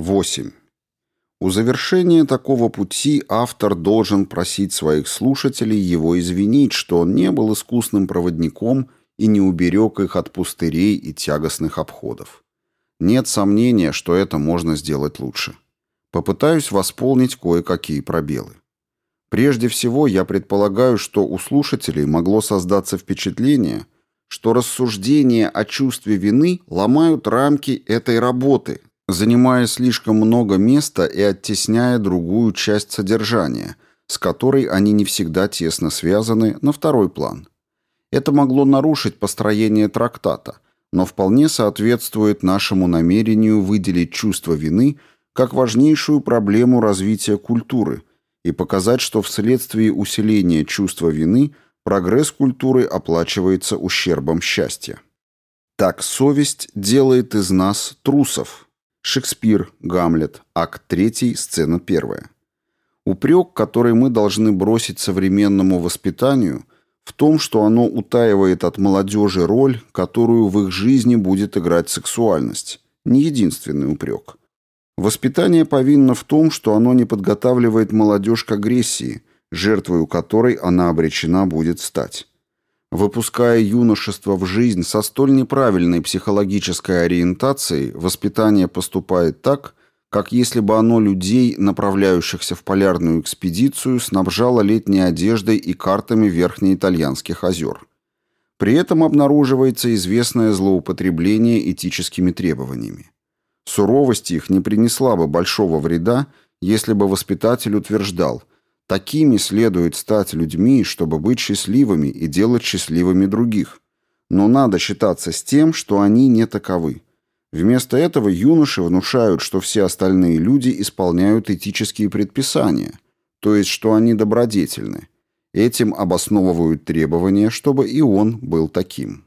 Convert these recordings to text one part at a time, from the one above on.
8. У завершения такого пути автор должен просить своих слушателей его извинить, что он не был искусным проводником и не уберег их от пустырей и тягостных обходов. Нет сомнения, что это можно сделать лучше. Попытаюсь восполнить кое-какие пробелы. Прежде всего, я предполагаю, что у слушателей могло создаться впечатление, что рассуждения о чувстве вины ломают рамки этой работы, занимая слишком много места и оттесняя другую часть содержания, с которой они не всегда тесно связаны, на второй план. Это могло нарушить построение трактата, но вполне соответствует нашему намерению выделить чувство вины как важнейшую проблему развития культуры и показать, что вследствие усиления чувства вины прогресс культуры оплачивается ущербом счастья. Так совесть делает из нас трусов – Шекспир, Гамлет, акт 3, сцена 1. Упрек, который мы должны бросить современному воспитанию, в том, что оно утаивает от молодежи роль, которую в их жизни будет играть сексуальность. Не единственный упрек. Воспитание повинно в том, что оно не подготавливает молодежь к агрессии, жертвою которой она обречена будет стать. Выпуская юношество в жизнь со столь неправильной психологической ориентацией, воспитание поступает так, как если бы оно людей, направляющихся в полярную экспедицию, снабжало летней одеждой и картами верхнеитальянских озер. При этом обнаруживается известное злоупотребление этическими требованиями. Суровость их не принесла бы большого вреда, если бы воспитатель утверждал – Такими следует стать людьми, чтобы быть счастливыми и делать счастливыми других. Но надо считаться с тем, что они не таковы. Вместо этого юноши внушают, что все остальные люди исполняют этические предписания, то есть что они добродетельны. Этим обосновывают требования, чтобы и он был таким.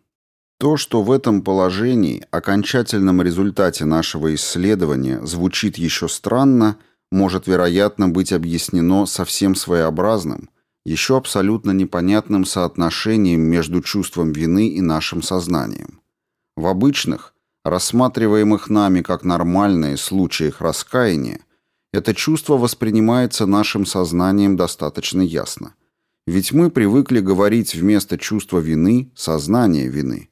То, что в этом положении, окончательном результате нашего исследования, звучит еще странно – может, вероятно, быть объяснено совсем своеобразным, еще абсолютно непонятным соотношением между чувством вины и нашим сознанием. В обычных, рассматриваемых нами как нормальные случаях раскаяния, это чувство воспринимается нашим сознанием достаточно ясно. Ведь мы привыкли говорить вместо чувства вины «сознание вины».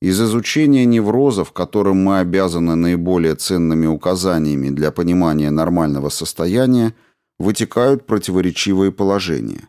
Из изучения неврозов, которым мы обязаны наиболее ценными указаниями для понимания нормального состояния, вытекают противоречивые положения.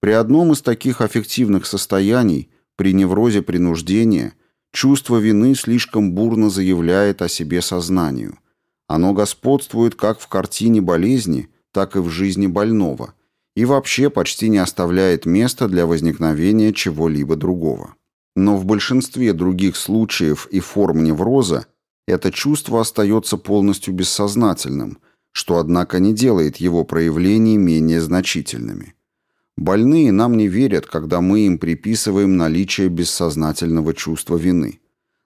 При одном из таких аффективных состояний, при неврозе принуждения, чувство вины слишком бурно заявляет о себе сознанию. Оно господствует как в картине болезни, так и в жизни больного и вообще почти не оставляет места для возникновения чего-либо другого. Но в большинстве других случаев и форм невроза это чувство остается полностью бессознательным, что, однако, не делает его проявления менее значительными. Больные нам не верят, когда мы им приписываем наличие бессознательного чувства вины.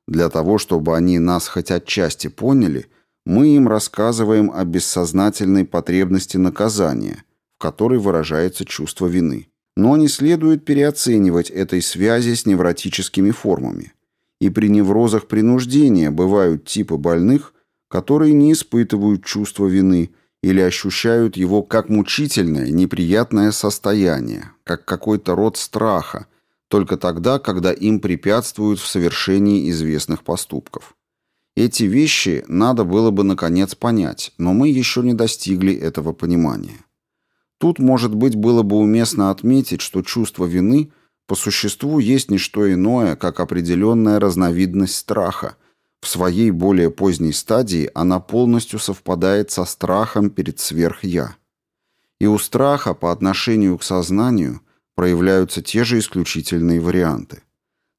Для того, чтобы они нас хоть отчасти поняли, мы им рассказываем о бессознательной потребности наказания, в которой выражается чувство вины. Но не следует переоценивать этой связи с невротическими формами. И при неврозах принуждения бывают типы больных, которые не испытывают чувства вины или ощущают его как мучительное, неприятное состояние, как какой-то род страха, только тогда, когда им препятствуют в совершении известных поступков. Эти вещи надо было бы наконец понять, но мы еще не достигли этого понимания. Тут, может быть, было бы уместно отметить, что чувство вины по существу есть не что иное, как определенная разновидность страха. В своей более поздней стадии она полностью совпадает со страхом перед сверх-я. И у страха по отношению к сознанию проявляются те же исключительные варианты.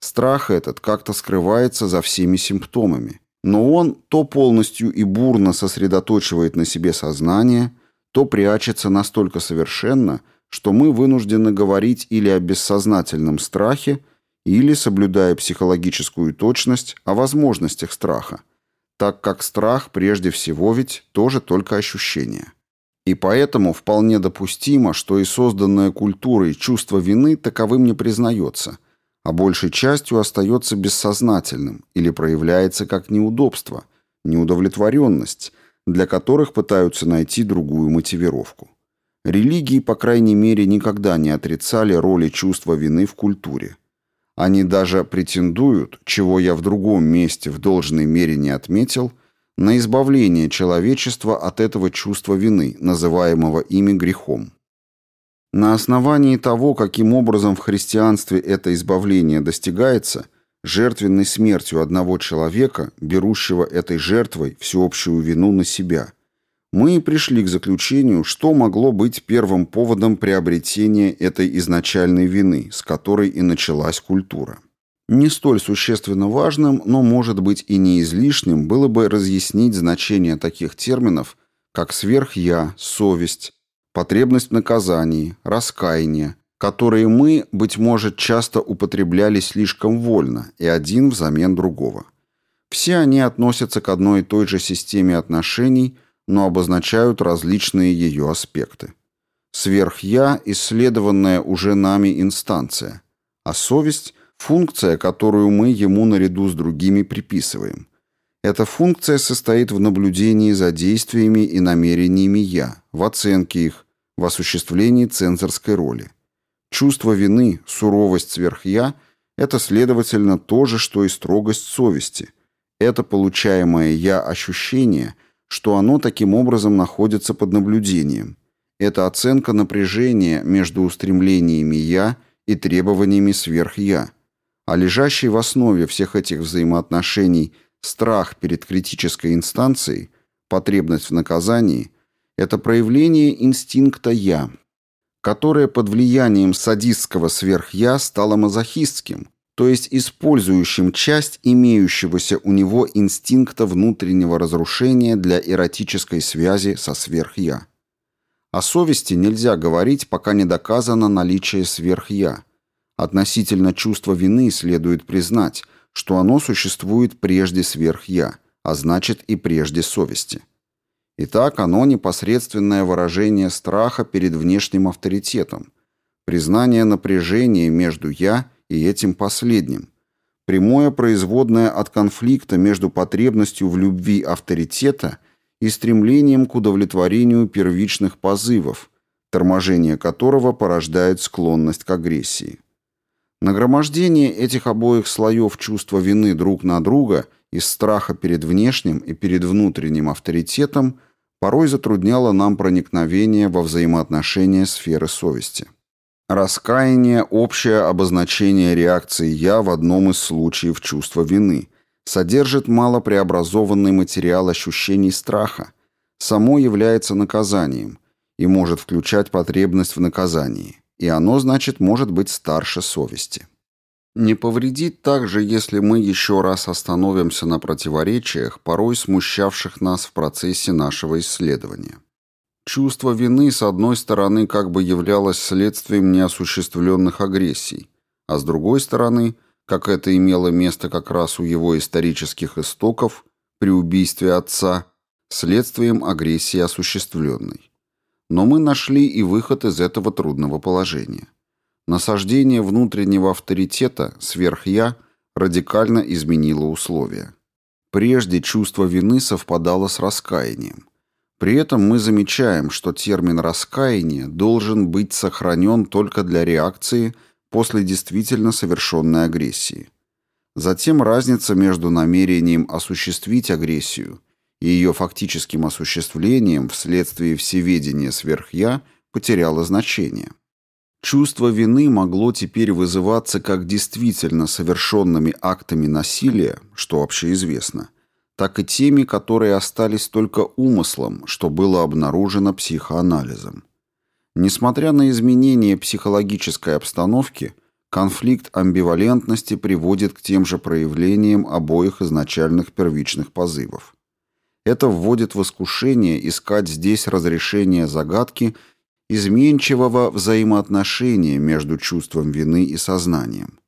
Страх этот как-то скрывается за всеми симптомами, но он то полностью и бурно сосредоточивает на себе сознание – то прячется настолько совершенно, что мы вынуждены говорить или о бессознательном страхе, или, соблюдая психологическую точность, о возможностях страха, так как страх прежде всего ведь тоже только ощущение. И поэтому вполне допустимо, что и созданное культурой чувство вины таковым не признается, а большей частью остается бессознательным или проявляется как неудобство, неудовлетворенность, для которых пытаются найти другую мотивировку. Религии, по крайней мере, никогда не отрицали роли чувства вины в культуре. Они даже претендуют, чего я в другом месте в должной мере не отметил, на избавление человечества от этого чувства вины, называемого ими грехом. На основании того, каким образом в христианстве это избавление достигается, жертвенной смертью одного человека, берущего этой жертвой всеобщую вину на себя, мы пришли к заключению, что могло быть первым поводом приобретения этой изначальной вины, с которой и началась культура. Не столь существенно важным, но, может быть, и не излишним было бы разъяснить значение таких терминов, как «сверх-я», «совесть», потребность в наказании, раскаяние, которые мы, быть может, часто употребляли слишком вольно и один взамен другого. Все они относятся к одной и той же системе отношений, но обозначают различные ее аспекты. Сверх-я – исследованная уже нами инстанция, а совесть – функция, которую мы ему наряду с другими приписываем. Эта функция состоит в наблюдении за действиями и намерениями «я», в оценке их, в осуществлении цензорской роли. Чувство вины, суровость сверх-я – это, следовательно, то же, что и строгость совести. Это получаемое «я» ощущение, что оно таким образом находится под наблюдением. Это оценка напряжения между устремлениями «я» и требованиями сверх-я. А лежащий в основе всех этих взаимоотношений страх перед критической инстанцией, потребность в наказании – это проявление инстинкта «я», которое под влиянием садистского сверх-я стало мазохистским, то есть использующим часть имеющегося у него инстинкта внутреннего разрушения для эротической связи со сверх-я. О совести нельзя говорить, пока не доказано наличие сверх-я. Относительно чувства вины следует признать, что оно существует прежде сверх-я, а значит и прежде совести. Итак, оно непосредственное выражение страха перед внешним авторитетом, признание напряжения между «я» и этим последним, прямое производное от конфликта между потребностью в любви авторитета и стремлением к удовлетворению первичных позывов, торможение которого порождает склонность к агрессии. Нагромождение этих обоих слоев чувства вины друг на друга из страха перед внешним и перед внутренним авторитетом порой затрудняло нам проникновение во взаимоотношения сферы совести. Раскаяние – общее обозначение реакции «я» в одном из случаев чувства вины, содержит малопреобразованный материал ощущений страха, само является наказанием и может включать потребность в наказании, и оно, значит, может быть старше совести. Не повредит также, если мы еще раз остановимся на противоречиях, порой смущавших нас в процессе нашего исследования. Чувство вины, с одной стороны, как бы являлось следствием неосуществленных агрессий, а с другой стороны, как это имело место как раз у его исторических истоков, при убийстве отца, следствием агрессии осуществленной. Но мы нашли и выход из этого трудного положения. Насаждение внутреннего авторитета, сверх-я, радикально изменило условия. Прежде чувство вины совпадало с раскаянием. При этом мы замечаем, что термин «раскаяние» должен быть сохранен только для реакции после действительно совершенной агрессии. Затем разница между намерением осуществить агрессию и ее фактическим осуществлением вследствие всеведения сверх-я потеряла значение. Чувство вины могло теперь вызываться как действительно совершенными актами насилия, что общеизвестно, так и теми, которые остались только умыслом, что было обнаружено психоанализом. Несмотря на изменение психологической обстановки, конфликт амбивалентности приводит к тем же проявлениям обоих изначальных первичных позывов. Это вводит в искушение искать здесь разрешение загадки – изменчивого взаимоотношения между чувством вины и сознанием.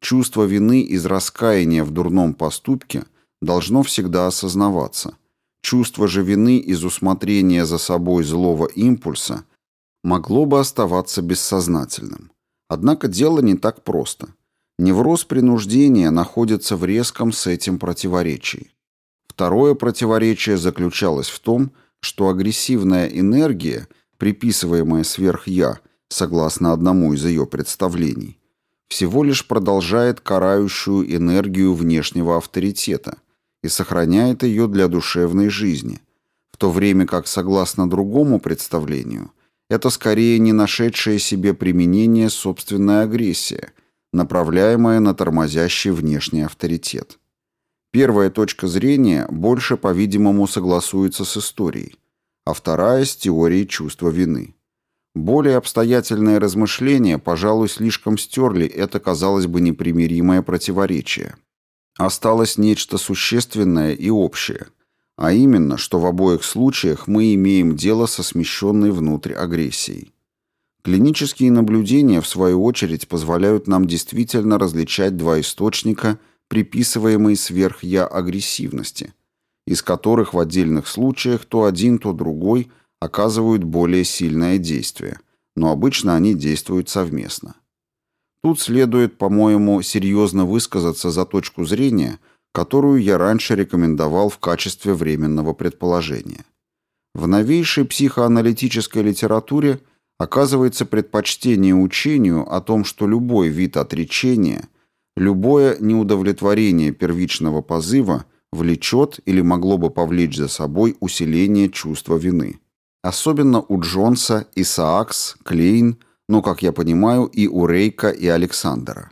Чувство вины из раскаяния в дурном поступке должно всегда осознаваться. Чувство же вины из усмотрения за собой злого импульса могло бы оставаться бессознательным. Однако дело не так просто. Невроз принуждения находится в резком с этим противоречии Второе противоречие заключалось в том, что агрессивная энергия, приписываемая сверх-я, согласно одному из ее представлений, всего лишь продолжает карающую энергию внешнего авторитета и сохраняет ее для душевной жизни, в то время как, согласно другому представлению, это скорее не нашедшее себе применение собственная агрессия, направляемая на тормозящий внешний авторитет. Первая точка зрения больше, по-видимому, согласуется с историей, а вторая – с теорией чувства вины. Более обстоятельные размышления, пожалуй, слишком стерли это, казалось бы, непримиримое противоречие. Осталось нечто существенное и общее, а именно, что в обоих случаях мы имеем дело со смещенной внутрь агрессией. Клинические наблюдения, в свою очередь, позволяют нам действительно различать два источника – приписываемой сверх-я агрессивности, из которых в отдельных случаях то один, то другой оказывают более сильное действие, но обычно они действуют совместно. Тут следует, по-моему, серьезно высказаться за точку зрения, которую я раньше рекомендовал в качестве временного предположения. В новейшей психоаналитической литературе оказывается предпочтение учению о том, что любой вид отречения – Любое неудовлетворение первичного позыва влечет или могло бы повлечь за собой усиление чувства вины. Особенно у Джонса, Исаакс, Клейн, но, как я понимаю, и у Рейка и Александра.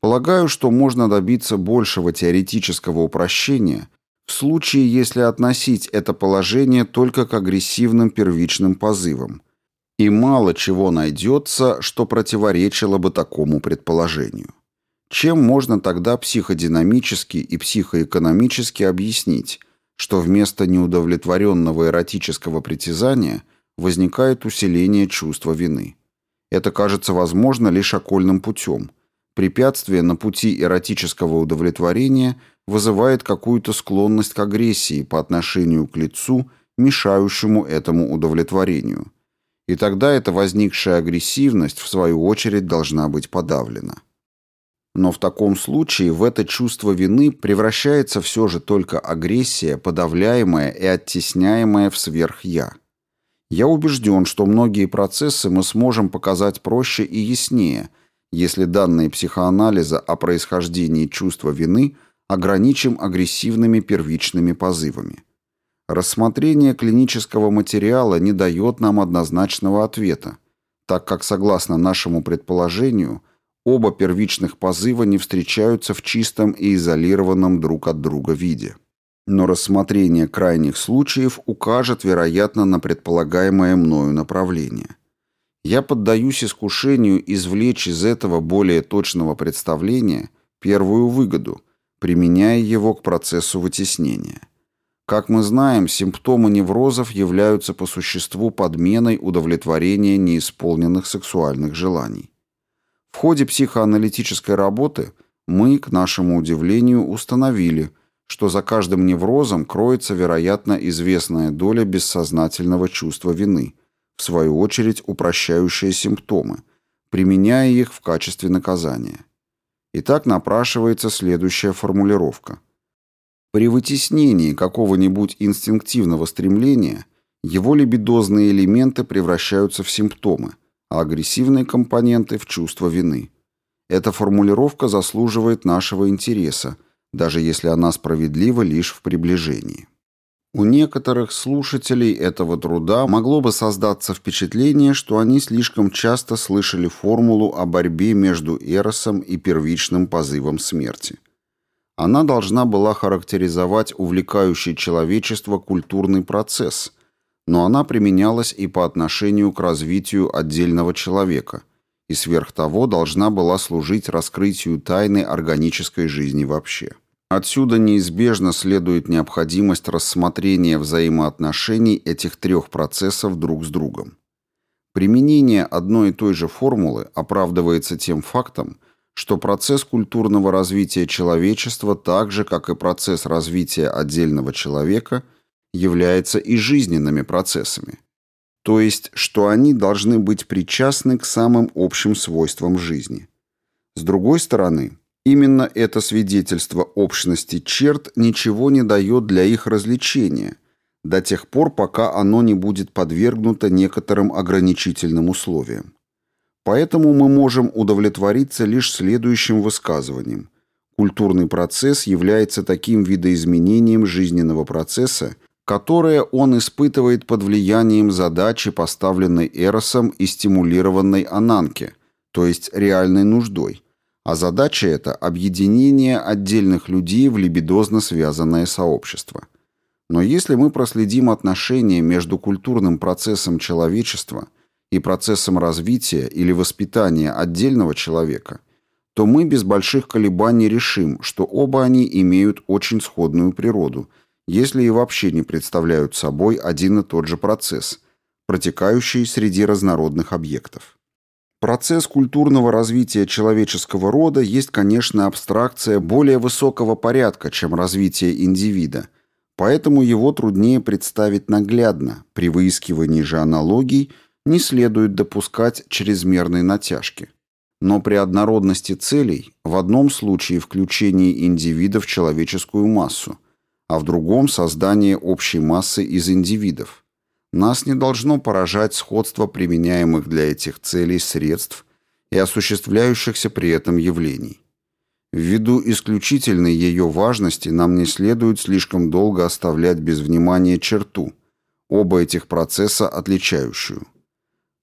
Полагаю, что можно добиться большего теоретического упрощения в случае, если относить это положение только к агрессивным первичным позывам, и мало чего найдется, что противоречило бы такому предположению. Чем можно тогда психодинамически и психоэкономически объяснить, что вместо неудовлетворенного эротического притязания возникает усиление чувства вины? Это кажется возможно лишь окольным путем. Препятствие на пути эротического удовлетворения вызывает какую-то склонность к агрессии по отношению к лицу, мешающему этому удовлетворению. И тогда эта возникшая агрессивность, в свою очередь, должна быть подавлена. Но в таком случае в это чувство вины превращается все же только агрессия, подавляемая и оттесняемая в сверх-я. Я убежден, что многие процессы мы сможем показать проще и яснее, если данные психоанализа о происхождении чувства вины ограничим агрессивными первичными позывами. Рассмотрение клинического материала не дает нам однозначного ответа, так как, согласно нашему предположению, Оба первичных позыва не встречаются в чистом и изолированном друг от друга виде. Но рассмотрение крайних случаев укажет, вероятно, на предполагаемое мною направление. Я поддаюсь искушению извлечь из этого более точного представления первую выгоду, применяя его к процессу вытеснения. Как мы знаем, симптомы неврозов являются по существу подменой удовлетворения неисполненных сексуальных желаний. В ходе психоаналитической работы мы, к нашему удивлению, установили, что за каждым неврозом кроется, вероятно, известная доля бессознательного чувства вины, в свою очередь упрощающая симптомы, применяя их в качестве наказания. Итак, напрашивается следующая формулировка. При вытеснении какого-нибудь инстинктивного стремления его либидозные элементы превращаются в симптомы, а агрессивные компоненты в чувство вины. Эта формулировка заслуживает нашего интереса, даже если она справедлива лишь в приближении. У некоторых слушателей этого труда могло бы создаться впечатление, что они слишком часто слышали формулу о борьбе между эросом и первичным позывом смерти. Она должна была характеризовать увлекающий человечество культурный процесс – но она применялась и по отношению к развитию отдельного человека, и сверх того должна была служить раскрытию тайны органической жизни вообще. Отсюда неизбежно следует необходимость рассмотрения взаимоотношений этих трех процессов друг с другом. Применение одной и той же формулы оправдывается тем фактом, что процесс культурного развития человечества, так же как и процесс развития отдельного человека – является и жизненными процессами. То есть, что они должны быть причастны к самым общим свойствам жизни. С другой стороны, Именно это свидетельство общности черт ничего не дает для их развлечения, до тех пор, пока оно не будет подвергнуто некоторым ограничительным условиям. Поэтому мы можем удовлетвориться лишь следующим высказыванием. Культурный процесс является таким видоизменением жизненного процесса, которое он испытывает под влиянием задачи, поставленной Эросом и стимулированной Ананке, то есть реальной нуждой. А задача это – объединение отдельных людей в либидозно связанное сообщество. Но если мы проследим отношения между культурным процессом человечества и процессом развития или воспитания отдельного человека, то мы без больших колебаний решим, что оба они имеют очень сходную природу – если и вообще не представляют собой один и тот же процесс, протекающий среди разнородных объектов. Процесс культурного развития человеческого рода есть, конечно, абстракция более высокого порядка, чем развитие индивида, поэтому его труднее представить наглядно, при выискивании же аналогий не следует допускать чрезмерной натяжки. Но при однородности целей, в одном случае включении индивида в человеческую массу – а в другом – создание общей массы из индивидов. Нас не должно поражать сходство применяемых для этих целей средств и осуществляющихся при этом явлений. Ввиду исключительной ее важности нам не следует слишком долго оставлять без внимания черту, оба этих процесса отличающую.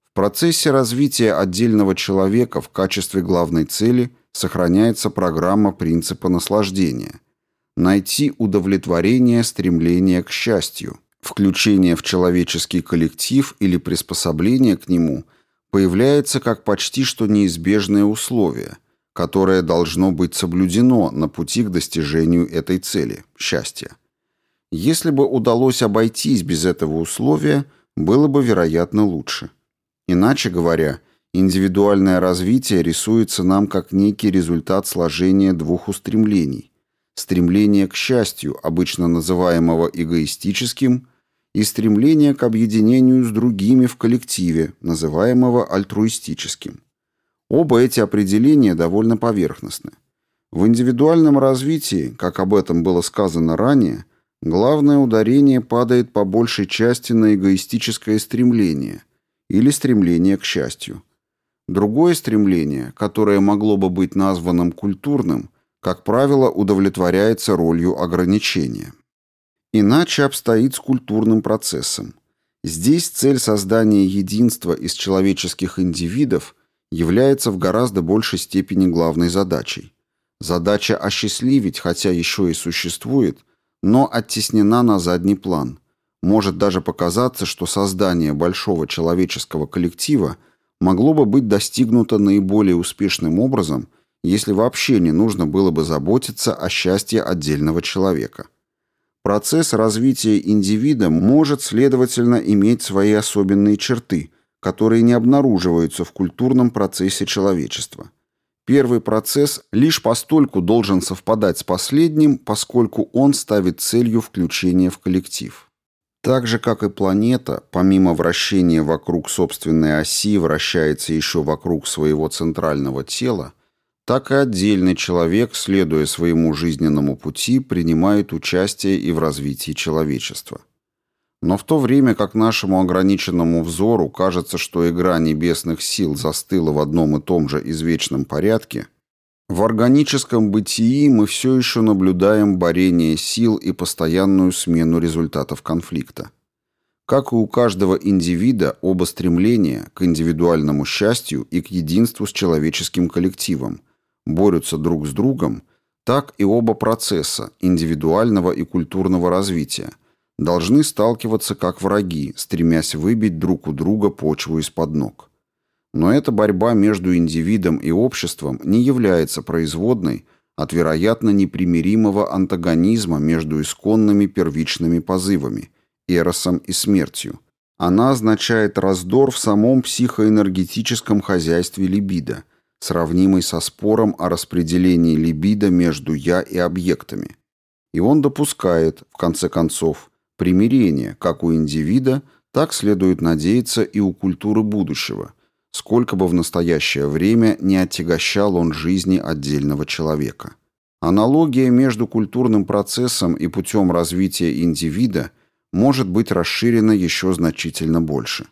В процессе развития отдельного человека в качестве главной цели сохраняется программа принципа наслаждения – найти удовлетворение стремления к счастью. Включение в человеческий коллектив или приспособление к нему появляется как почти что неизбежное условие, которое должно быть соблюдено на пути к достижению этой цели – счастья. Если бы удалось обойтись без этого условия, было бы, вероятно, лучше. Иначе говоря, индивидуальное развитие рисуется нам как некий результат сложения двух устремлений – стремление к счастью, обычно называемого эгоистическим, и стремление к объединению с другими в коллективе, называемого альтруистическим. Оба эти определения довольно поверхностны. В индивидуальном развитии, как об этом было сказано ранее, главное ударение падает по большей части на эгоистическое стремление или стремление к счастью. Другое стремление, которое могло бы быть названным культурным – как правило, удовлетворяется ролью ограничения. Иначе обстоит с культурным процессом. Здесь цель создания единства из человеческих индивидов является в гораздо большей степени главной задачей. Задача осчастливить, хотя еще и существует, но оттеснена на задний план. Может даже показаться, что создание большого человеческого коллектива могло бы быть достигнуто наиболее успешным образом – если вообще не нужно было бы заботиться о счастье отдельного человека. Процесс развития индивида может, следовательно, иметь свои особенные черты, которые не обнаруживаются в культурном процессе человечества. Первый процесс лишь постольку должен совпадать с последним, поскольку он ставит целью включения в коллектив. Так же, как и планета, помимо вращения вокруг собственной оси, вращается еще вокруг своего центрального тела, так и отдельный человек, следуя своему жизненному пути, принимает участие и в развитии человечества. Но в то время как нашему ограниченному взору кажется, что игра небесных сил застыла в одном и том же извечном порядке, в органическом бытии мы все еще наблюдаем борение сил и постоянную смену результатов конфликта. Как и у каждого индивида, оба стремления к индивидуальному счастью и к единству с человеческим коллективом – борются друг с другом, так и оба процесса индивидуального и культурного развития должны сталкиваться как враги, стремясь выбить друг у друга почву из-под ног. Но эта борьба между индивидом и обществом не является производной от вероятно непримиримого антагонизма между исконными первичными позывами – эросом и смертью. Она означает раздор в самом психоэнергетическом хозяйстве либидо – сравнимый со спором о распределении либидо между «я» и объектами. И он допускает, в конце концов, примирение как у индивида, так следует надеяться и у культуры будущего, сколько бы в настоящее время не отягощал он жизни отдельного человека. Аналогия между культурным процессом и путем развития индивида может быть расширена еще значительно больше.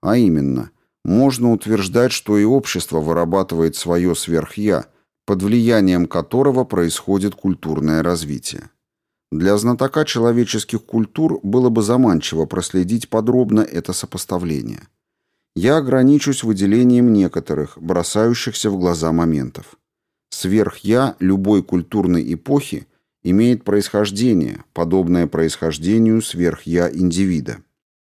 А именно, можно утверждать, что и общество вырабатывает свое сверхя, под влиянием которого происходит культурное развитие. Для знатока человеческих культур было бы заманчиво проследить подробно это сопоставление. Я ограничусь выделением некоторых, бросающихся в глаза моментов. Сверх-я любой культурной эпохи имеет происхождение, подобное происхождению сверх-я индивида.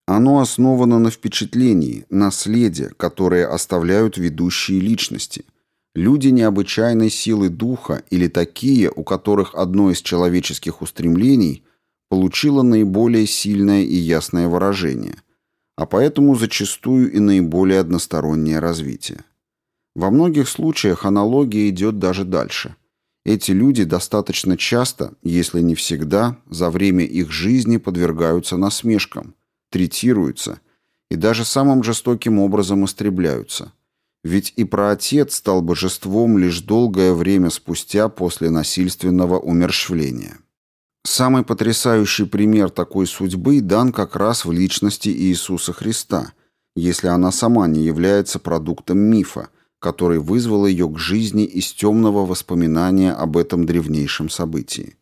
Оно основано на впечатлении, на следе, которые оставляют ведущие личности – Люди необычайной силы духа или такие, у которых одно из человеческих устремлений получило наиболее сильное и ясное выражение, а поэтому зачастую и наиболее одностороннее развитие. Во многих случаях аналогия идет даже дальше. Эти люди достаточно часто, если не всегда, за время их жизни подвергаются насмешкам, третируются и даже самым жестоким образом истребляются – ведь и праотец стал божеством лишь долгое время спустя после насильственного умерщвления. Самый потрясающий пример такой судьбы дан как раз в личности Иисуса Христа, если она сама не является продуктом мифа, который вызвал ее к жизни из темного воспоминания об этом древнейшем событии.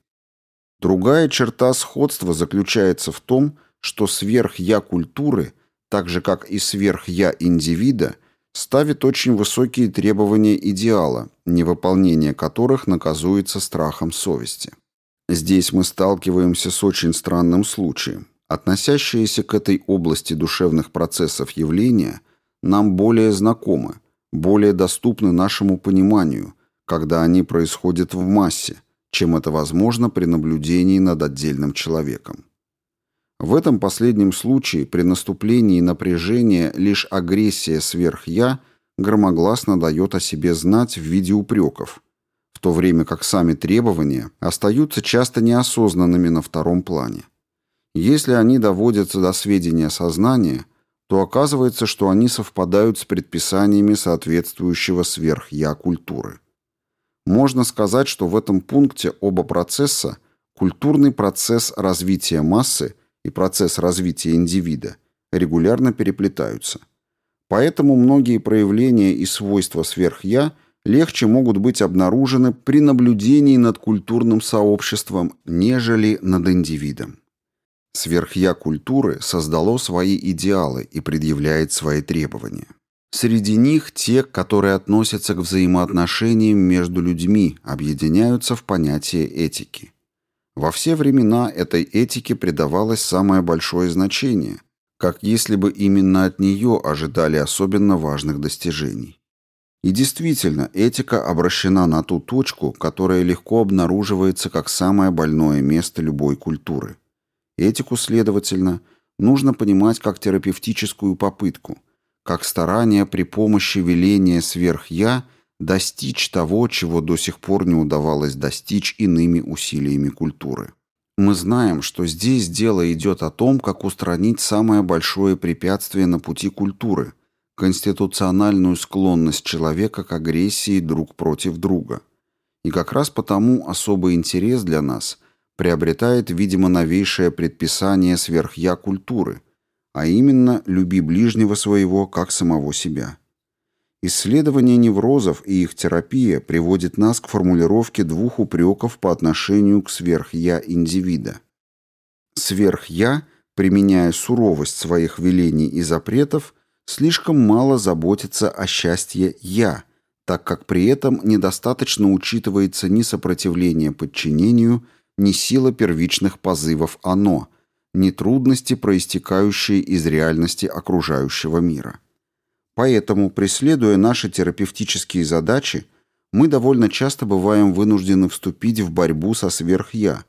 Другая черта сходства заключается в том, что сверх-я культуры, так же как и сверх-я индивида – ставит очень высокие требования идеала, невыполнение которых наказуется страхом совести. Здесь мы сталкиваемся с очень странным случаем. Относящиеся к этой области душевных процессов явления нам более знакомы, более доступны нашему пониманию, когда они происходят в массе, чем это возможно при наблюдении над отдельным человеком. В этом последнем случае при наступлении напряжения лишь агрессия сверх-я громогласно дает о себе знать в виде упреков, в то время как сами требования остаются часто неосознанными на втором плане. Если они доводятся до сведения сознания, то оказывается, что они совпадают с предписаниями соответствующего сверх-я культуры. Можно сказать, что в этом пункте оба процесса – культурный процесс развития массы – и процесс развития индивида регулярно переплетаются. Поэтому многие проявления и свойства сверх-я легче могут быть обнаружены при наблюдении над культурным сообществом, нежели над индивидом. Сверх-я культуры создало свои идеалы и предъявляет свои требования. Среди них те, которые относятся к взаимоотношениям между людьми, объединяются в понятие этики. Во все времена этой этике придавалось самое большое значение, как если бы именно от нее ожидали особенно важных достижений. И действительно, этика обращена на ту точку, которая легко обнаруживается как самое больное место любой культуры. Этику, следовательно, нужно понимать как терапевтическую попытку, как старание при помощи веления сверх-я – достичь того, чего до сих пор не удавалось достичь иными усилиями культуры. Мы знаем, что здесь дело идет о том, как устранить самое большое препятствие на пути культуры – конституциональную склонность человека к агрессии друг против друга. И как раз потому особый интерес для нас приобретает, видимо, новейшее предписание сверхя культуры, а именно «люби ближнего своего, как самого себя». Исследование неврозов и их терапия приводит нас к формулировке двух упреков по отношению к сверх-я индивида. Сверх-я, применяя суровость своих велений и запретов, слишком мало заботится о счастье «я», так как при этом недостаточно учитывается ни сопротивление подчинению, ни сила первичных позывов «оно», ни трудности, проистекающие из реальности окружающего мира. Поэтому, преследуя наши терапевтические задачи, мы довольно часто бываем вынуждены вступить в борьбу со сверх-я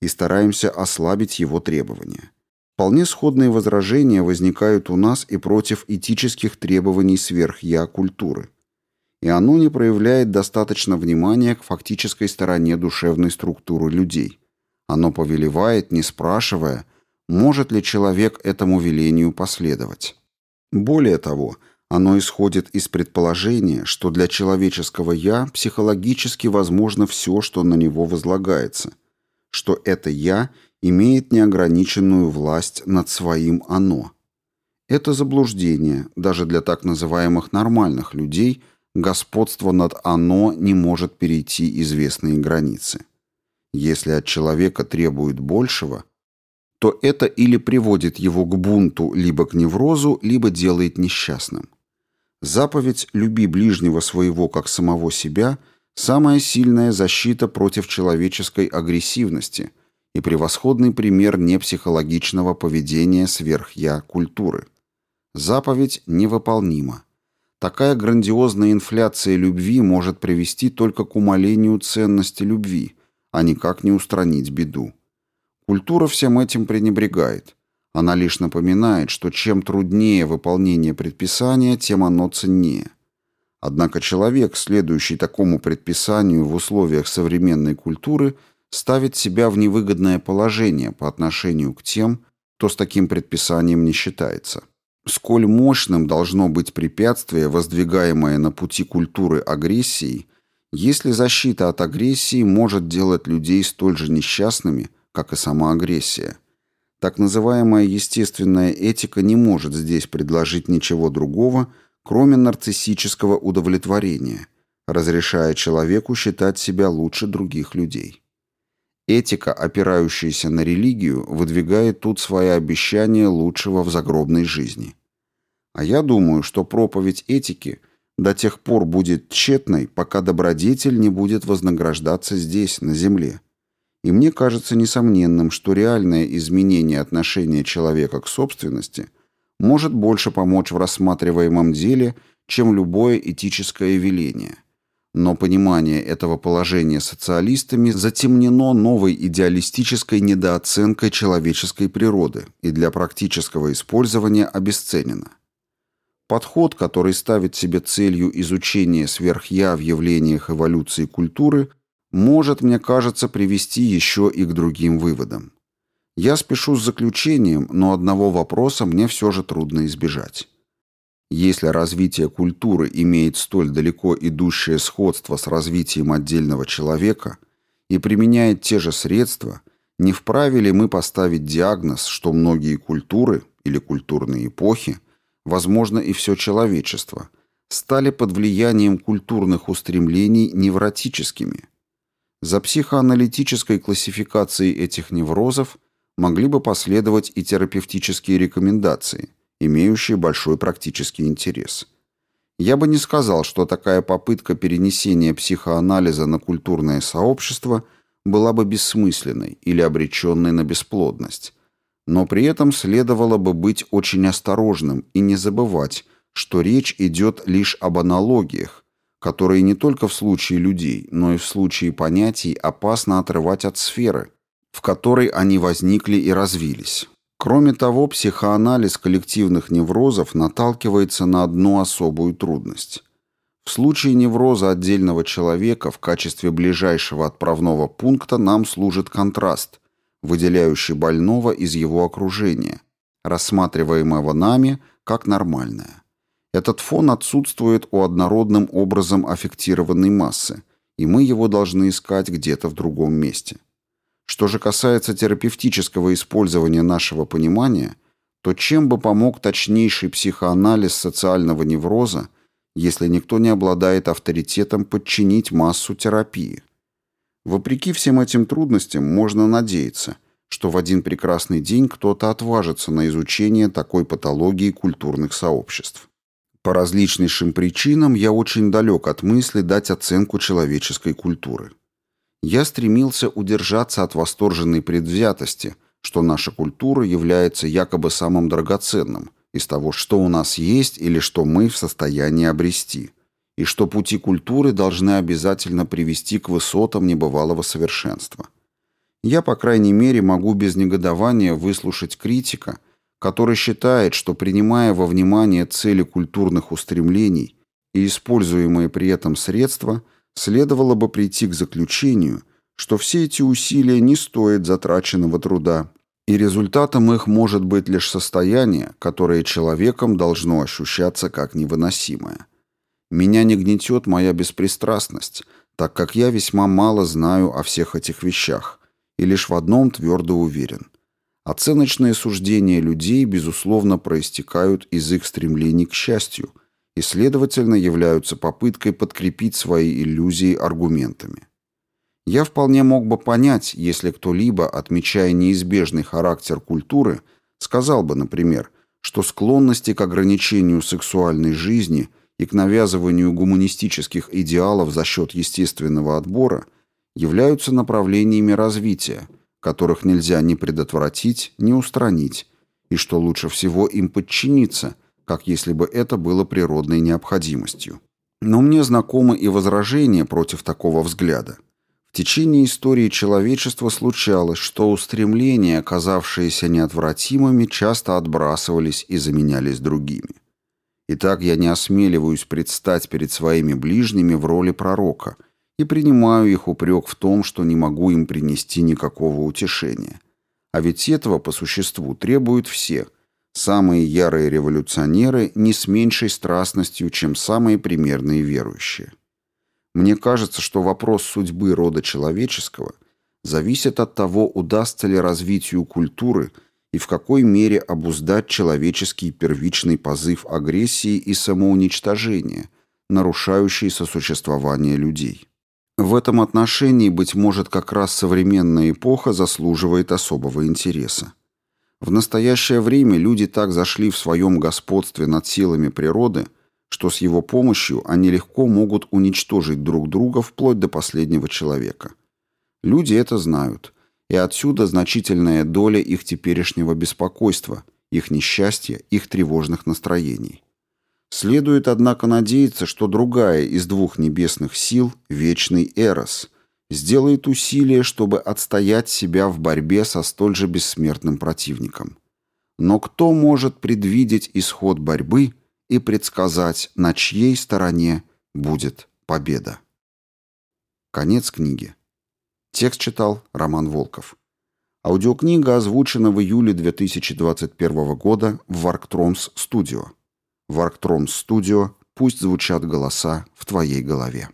и стараемся ослабить его требования. Вполне сходные возражения возникают у нас и против этических требований сверх-я культуры. И оно не проявляет достаточно внимания к фактической стороне душевной структуры людей. Оно повелевает, не спрашивая, может ли человек этому велению последовать. Более того, Оно исходит из предположения, что для человеческого «я» психологически возможно все, что на него возлагается, что это «я» имеет неограниченную власть над своим «оно». Это заблуждение, даже для так называемых нормальных людей, господство над «оно» не может перейти известные границы. Если от человека требуют большего, то это или приводит его к бунту, либо к неврозу, либо делает несчастным. Заповедь «люби ближнего своего как самого себя» – самая сильная защита против человеческой агрессивности и превосходный пример непсихологичного поведения сверх-я культуры. Заповедь невыполнима. Такая грандиозная инфляция любви может привести только к умалению ценности любви, а никак не устранить беду. Культура всем этим пренебрегает. Она лишь напоминает, что чем труднее выполнение предписания, тем оно ценнее. Однако человек, следующий такому предписанию в условиях современной культуры, ставит себя в невыгодное положение по отношению к тем, кто с таким предписанием не считается. Сколь мощным должно быть препятствие, воздвигаемое на пути культуры агрессии, если защита от агрессии может делать людей столь же несчастными, как и сама агрессия – так называемая естественная этика не может здесь предложить ничего другого, кроме нарциссического удовлетворения, разрешая человеку считать себя лучше других людей. Этика, опирающаяся на религию, выдвигает тут свои обещания лучшего в загробной жизни. А я думаю, что проповедь этики до тех пор будет тщетной, пока добродетель не будет вознаграждаться здесь, на земле. И мне кажется несомненным, что реальное изменение отношения человека к собственности может больше помочь в рассматриваемом деле, чем любое этическое веление. Но понимание этого положения социалистами затемнено новой идеалистической недооценкой человеческой природы и для практического использования обесценено. Подход, который ставит себе целью изучение сверхя в явлениях эволюции культуры, может, мне кажется, привести еще и к другим выводам. Я спешу с заключением, но одного вопроса мне все же трудно избежать. Если развитие культуры имеет столь далеко идущее сходство с развитием отдельного человека и применяет те же средства, не вправе ли мы поставить диагноз, что многие культуры или культурные эпохи, возможно и все человечество, стали под влиянием культурных устремлений невротическими – за психоаналитической классификацией этих неврозов могли бы последовать и терапевтические рекомендации, имеющие большой практический интерес. Я бы не сказал, что такая попытка перенесения психоанализа на культурное сообщество была бы бессмысленной или обреченной на бесплодность. Но при этом следовало бы быть очень осторожным и не забывать, что речь идет лишь об аналогиях, которые не только в случае людей, но и в случае понятий опасно отрывать от сферы, в которой они возникли и развились. Кроме того, психоанализ коллективных неврозов наталкивается на одну особую трудность. В случае невроза отдельного человека в качестве ближайшего отправного пункта нам служит контраст, выделяющий больного из его окружения, рассматриваемого нами как нормальное. Этот фон отсутствует у однородным образом аффектированной массы, и мы его должны искать где-то в другом месте. Что же касается терапевтического использования нашего понимания, то чем бы помог точнейший психоанализ социального невроза, если никто не обладает авторитетом подчинить массу терапии? Вопреки всем этим трудностям можно надеяться, что в один прекрасный день кто-то отважится на изучение такой патологии культурных сообществ. По различнейшим причинам я очень далек от мысли дать оценку человеческой культуры. Я стремился удержаться от восторженной предвзятости, что наша культура является якобы самым драгоценным из того, что у нас есть или что мы в состоянии обрести, и что пути культуры должны обязательно привести к высотам небывалого совершенства. Я, по крайней мере, могу без негодования выслушать критика – который считает, что принимая во внимание цели культурных устремлений и используемые при этом средства, следовало бы прийти к заключению, что все эти усилия не стоят затраченного труда И результатом их может быть лишь состояние, которое человеком должно ощущаться как невыносимое. Меня не гнетет моя беспристрастность, так как я весьма мало знаю о всех этих вещах и лишь в одном твердо уверен. Оценочные суждения людей, безусловно, проистекают из их стремлений к счастью и, следовательно, являются попыткой подкрепить свои иллюзии аргументами. Я вполне мог бы понять, если кто-либо, отмечая неизбежный характер культуры, сказал бы, например, что склонности к ограничению сексуальной жизни и к навязыванию гуманистических идеалов за счет естественного отбора являются направлениями развития, которых нельзя ни предотвратить, ни устранить, и что лучше всего им подчиниться, как если бы это было природной необходимостью. Но мне знакомы и возражения против такого взгляда – в течение истории человечества случалось, что устремления, оказавшиеся неотвратимыми, часто отбрасывались и заменялись другими. Итак, я не осмеливаюсь предстать перед своими ближними в роли пророка и принимаю их упрек в том, что не могу им принести никакого утешения. А ведь этого по существу требуют все, самые ярые революционеры не с меньшей страстностью, чем самые примерные верующие. Мне кажется, что вопрос судьбы рода человеческого зависит от того, удастся ли развитию культуры и в какой мере обуздать человеческий первичный позыв агрессии и самоуничтожения, нарушающий сосуществование людей. В этом отношении, быть может, как раз современная эпоха заслуживает особого интереса. В настоящее время люди так зашли в своем господстве над силами природы – что с его помощью они легко могут уничтожить друг друга вплоть до последнего человека. Люди это знают, и отсюда значительная доля их теперешнего беспокойства, их несчастья, их тревожных настроений. Следует, однако, надеяться, что другая из двух небесных сил, вечный Эрос, сделает усилие, чтобы отстоять себя в борьбе со столь же бессмертным противником. Но кто может предвидеть исход борьбы – и предсказать, на чьей стороне будет победа. Конец книги. Текст читал Роман Волков. Аудиокнига озвучена в июле 2021 года в Варктромс Студио. Варктромс Студио. Пусть звучат голоса в твоей голове.